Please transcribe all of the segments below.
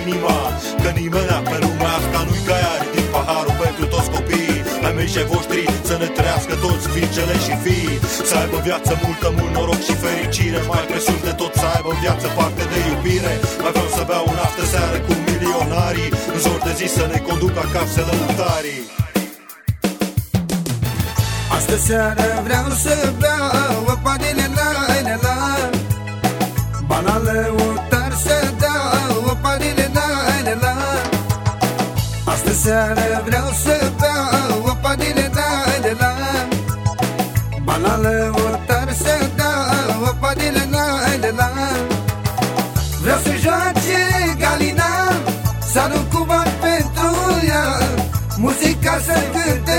inima Că nimeni pe lumea asta nu-i ca ea Ridic paharul pentru toți copiii. Ai mei și voștri să ne trăiască toți fiicele și fii. Să aibă viață multă, mult noroc și fericire Mai presus de tot să aibă în viață parte de iubire. Mai vreau să beau un astă seară cu milionarii În zor de zi să ne conduc acasă lăutarii. Astă seară vreau să beau o padine seară vreau să beau o padine la la la Banale utar să dau o padine la la la Vreau să joace Galina Să arunc cu bani pentru ea Muzica să cânte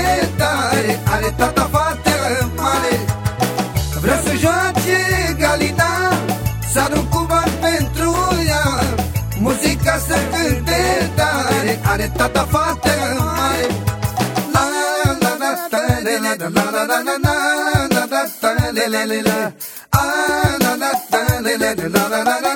I'm fate mai la la la ta la la la la la la la la a la la la la la la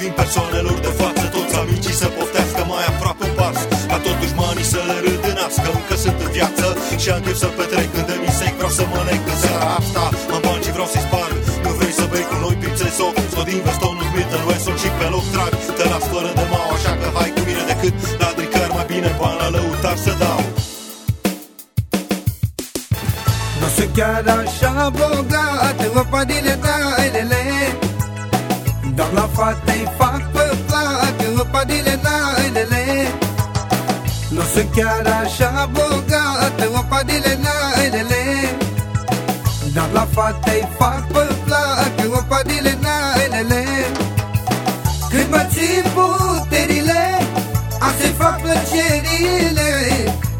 curând devin persoanelor de față Toți amicii să poftească mai aproape un pas. Ca tot dușmanii să le râdânească Încă sunt în viață. Și am chef să petrec Când de misec vreau să mănânc în seara asta. Am bani și vreau să-i sparg. Nu vrei să bei cu noi prințeso Scot din veston, nu Smith în Wesson și pe loc trag Te las fără de mau, așa că hai cu mine decât La dricări. Mai bine bani la lăutar să dau. Nu sunt chiar așa bogat O padine dailele Dar la fata-i fac pe plac O padine dailele Nu sunt chiar așa bogat O padine dailele Dar la fata-i fac pe plac O padine dailele Când mă țin puterile Am să-i fac plăcerile.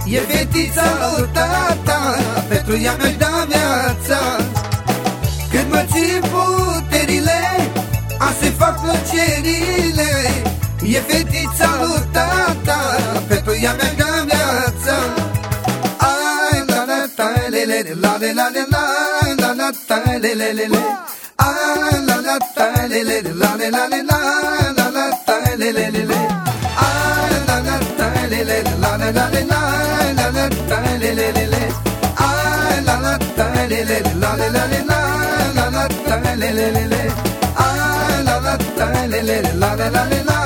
E fetița lui tata Pentru ea mi-aș da viața. Când mă țin puterile Am să-i fac plăcerile E fetița lui tata Pentru ea mi-aș da viața Ai la la ta le le le la le la le la la la ta le le le le Ai la la ta le le le la le la le la la la ta le le le le Ai la la ta le le le la le la le la la la ta le le le le Ai la la ta le le le la le la le la la la ta le le le le Ai la la la la la.